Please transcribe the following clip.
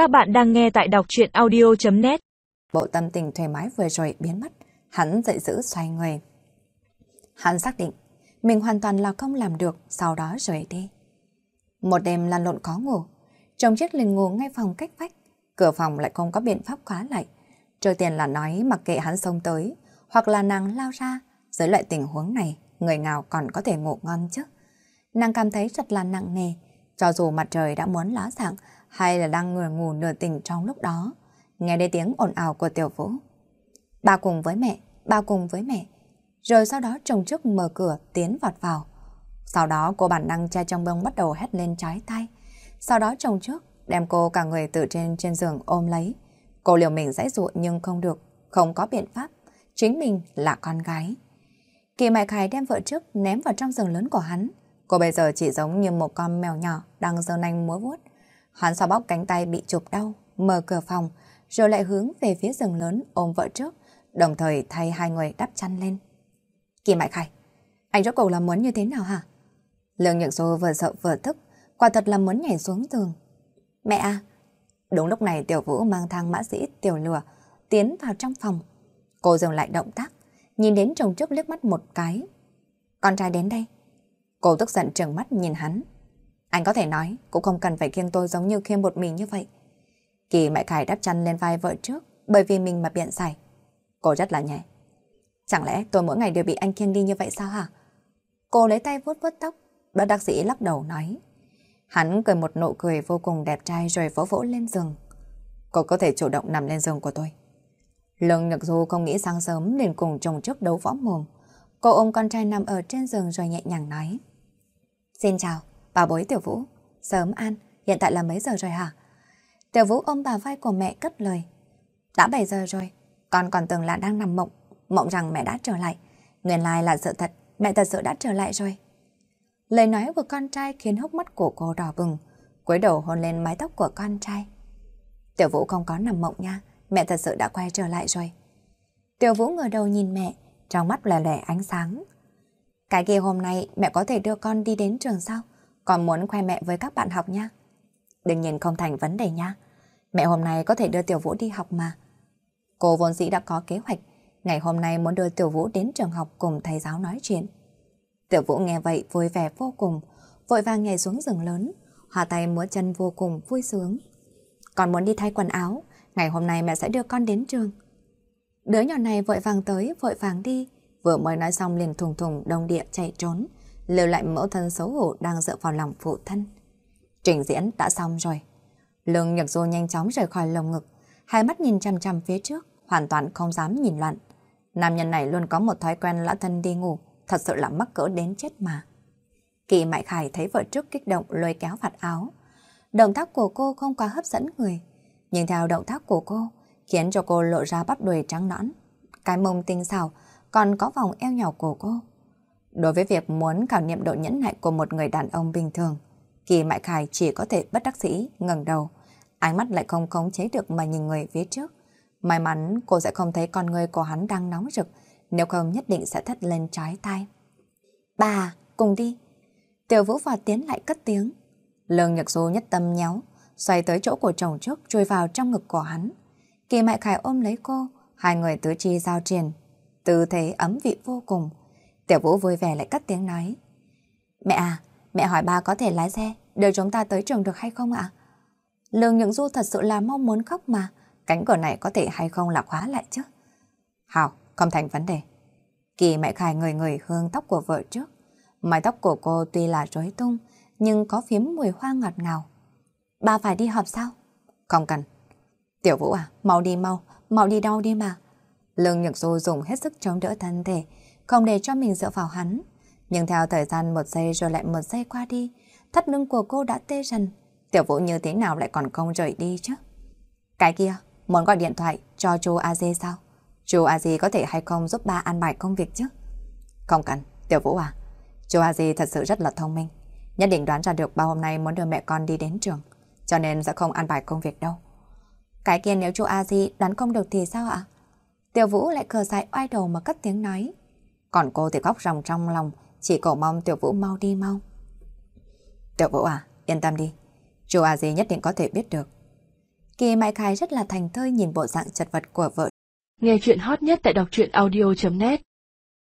Các bạn đang nghe tại đọc chuyện audio.net Bộ tâm tình thoải mái vừa rồi biến mất, hắn dậy giữ xoay người. Hắn xác định, mình hoàn toàn là không làm được, sau đó rời đi. Một đêm lăn lộn khó ngủ, trong chiếc liền ngủ ngay phòng cách vách, cửa phòng lại không có biện pháp khóa lại. Trước tiền là nói mặc kệ hắn xông tới, hoặc là nàng lao ra, dưới loại tình huống này, người nào còn có thể ngủ ngon chứ. Nàng cảm thấy thật là nặng nề, cho dù mặt trời đã muốn lá sạng hay là đang ngồi ngủ nửa tỉnh trong lúc đó, nghe đến tiếng ồn ào của tiểu vũ. Ba cùng với mẹ, ba cùng với mẹ. Rồi sau đó chồng trước mở cửa tiến vọt vào. Sau đó cô bản năng che trong bông bắt đầu hét lên trái tay. Sau đó chồng trước đem cô cả người từ trên trên giường ôm lấy. Cô liều mình dãy dụa nhưng không được, không có biện pháp. Chính mình là con gái. Kỳ Mại Khải đem vợ trước ném vào trong giường lớn của hắn. Cô bây giờ chỉ giống như một con mèo nhỏ đang giơ nanh múa vuốt. Hắn xoa bóp cánh tay bị chụp đau, mở cửa phòng, rồi lại hướng về phía giường lớn ôm vợ trước, đồng thời thay hai người đắp chăn lên. Kỳ Mại Khải, anh rốt cuộc là muốn như thế nào hả? Lương nhượng Xô vừa sợ vừa tức, quả thật là muốn nhảy xuống giường. Mẹ à! Đúng lúc này Tiểu Vũ mang thang mã sĩ Tiểu Lừa tiến vào trong phòng. Cô dừng lại động tác, nhìn đến chồng trước liếc mắt một cái. Con trai đến đây. Cô tức giận trừng mắt nhìn hắn. Anh có thể nói, cũng không cần phải kiêng tôi giống như khiêng một mình như vậy. Kỳ mẹ Khải đắp chăn lên vai vợ trước, bởi vì mình mà biện giải. Cô rất là nhẹ. Chẳng lẽ tôi mỗi ngày đều bị anh kiêng đi như vậy sao hả? Cô lấy tay vuốt vuốt tóc, bất đặc sĩ lắc đầu nói. Hắn cười một nụ cười vô cùng đẹp trai rồi vỗ vỗ lên giường. Cô có thể chủ động nằm lên giường của tôi. Lương Nhật Du không nghĩ sáng sớm liền cùng chồng trước đấu võ mồm. Cô ôm con trai nằm ở trên giường rồi nhẹ nhàng nói. Xin chào, bà bối Tiểu Vũ. Sớm an, hiện tại là mấy giờ rồi hả? Tiểu Vũ ôm bà vai của mẹ cất lời. Đã 7 giờ rồi, con còn tưởng là đang nằm mộng, mộng rằng mẹ đã trở lại. Nguyên lai là sự thật, mẹ thật sự đã trở lại rồi. Lời nói của con trai khiến hốc mắt của cô đỏ bừng, cúi đầu hôn lên mái tóc của con trai. Tiểu Vũ không có nằm mộng nha, mẹ thật sự đã quay trở lại rồi. Tiểu Vũ ngửa đầu nhìn mẹ, trong mắt lè lè ánh sáng. Cái kia hôm nay mẹ có thể đưa con đi đến trường sao? Con muốn khoe mẹ với các bạn học nha. Đương nhiên không thành vấn đề nha. Mẹ hôm nay có thể đưa Tiểu Vũ đi học mà. Cô vốn dĩ đã có kế hoạch, ngày hôm nay muốn đưa Tiểu Vũ đến trường học cùng thầy giáo nói chuyện. Tiểu Vũ nghe vậy vui vẻ vô cùng, vội vàng nhảy xuống giường lớn, hòa tay múa chân vô cùng vui sướng. Con muốn đi thay quần áo, ngày hôm nay mẹ sẽ đưa con đến trường. Đứa nhỏ này vội vàng tới, vội vàng đi, vừa mới nói xong liền thùng thùng đông địa chạy trốn, lưu lại mẫu thân xấu hổ đang dựa vào lòng phụ thân. Trình diễn đã xong rồi. Lương nhược Du nhanh chóng rời khỏi lồng ngực, hai mắt nhìn chăm chăm phía trước, hoàn toàn không dám nhìn loạn. Nam nhân này luôn có một thói quen lã thân đi ngủ, thật sự là mắc cỡ đến chết mà. Kỳ Mại Khải thấy vợ trước kích động lôi kéo vạt áo. Động tác của cô không quá hấp dẫn người, nhưng theo động tác của cô, khiến cho cô lộ ra bắp đùi trắng nõn. Cái mông tinh xảo, còn có vòng eo nhỏ của cô. Đối với việc muốn khảo nghiệm độ nhẫn nại của một người đàn ông bình thường, Kỳ Mại Khải chỉ có thể bất đắc dĩ ngẩng đầu, ánh mắt lại không khống chế được mà nhìn người phía trước. May mắn cô sẽ không thấy con người của hắn đang nóng rực, nếu không nhất định sẽ thất lên trái tay. Bà, cùng đi. Tiểu Vũ và tiến lại cất tiếng. Lương Nhật Du nhất tâm nhéo, xoay tới chỗ của chồng trước chui vào trong ngực của hắn. Kỳ Mại Khải ôm lấy cô, hai người tứ chi giao triền, tư thế ấm vị vô cùng. Tiểu Vũ vui vẻ lại cất tiếng nói. Mẹ à, mẹ hỏi ba có thể lái xe, đưa chúng ta tới trường được hay không ạ? Lương Nhượng Du thật sự là mong muốn khóc mà, cánh cửa này có thể hay không là khóa lại chứ. Hảo, không thành vấn đề. Kỳ mẹ khải người người hương tóc của vợ trước. Mái tóc của cô tuy là rối tung, nhưng có phiếm mùi hoa ngọt ngào. Ba phải đi họp sao? Không cần. Tiểu Vũ à, mau đi mau, mau đi đâu đi mà. Lương Nhược Du dùng hết sức chống đỡ thân thể, không để cho mình dựa vào hắn. Nhưng theo thời gian một giây rồi lại một giây qua đi, thắt lưng của cô đã tê dần. Tiểu Vũ như thế nào lại còn không rời đi chứ? Cái kia, muốn gọi điện thoại cho chú di sao? Chú di có thể hay không giúp ba an bài công việc chứ? Không cần, Tiểu Vũ à. Chú di thật sự rất là thông minh. Nhất định đoán ra được ba hôm nay muốn đưa mẹ con đi đến trường. Cho nên sẽ không an bài công việc đâu. Cái kia nếu chú di đoán không được thì sao ạ? Tiểu Vũ lại cờ dài oai đầu mà cất tiếng nói. Còn cô thì khóc ròng trong lòng, chỉ cầu mong Tiểu Vũ mau đi mau. Tiểu Vũ à, yên tâm đi. Chú A Di nhất định có thể biết được. Kỳ Mai Khai rất là thành thơi nhìn bộ dạng chật vật của vợ. Nghe chuyện hot nhất tại đọc truyện audio.net